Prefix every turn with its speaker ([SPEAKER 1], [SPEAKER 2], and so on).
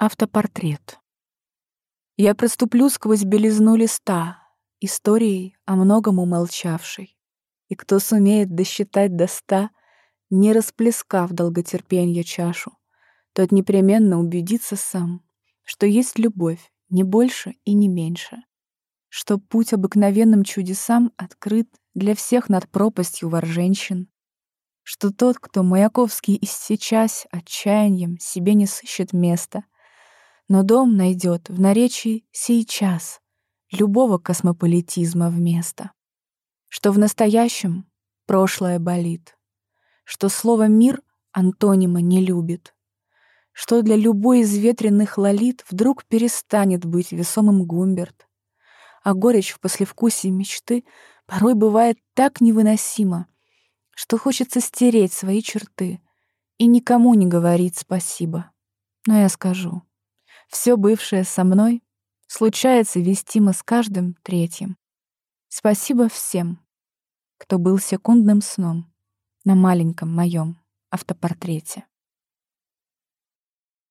[SPEAKER 1] Автопортрет. Я проступлю сквозь белизну листа, Историей о многом умолчавшей. И кто сумеет досчитать до ста, Не расплескав долготерпенья чашу, Тот непременно убедится сам, Что есть любовь, не больше и не меньше, Что путь обыкновенным чудесам Открыт для всех над пропастью вор женщин, Что тот, кто Маяковский иссечась Отчаянием, себе не сыщет места — но дом найдет в наречии сейчас любого космополитизма вместо. Что в настоящем прошлое болит, что слово «мир» антонима не любит, что для любой из ветреных лолит вдруг перестанет быть весомым Гумберт, а горечь в послевкусии мечты порой бывает так невыносима, что хочется стереть свои черты и никому не говорить спасибо. Но я скажу — все бывшее со мной случается вестимо с каждым третьим. Спасибо всем, кто был секундным сном на маленьком моем автопортрете.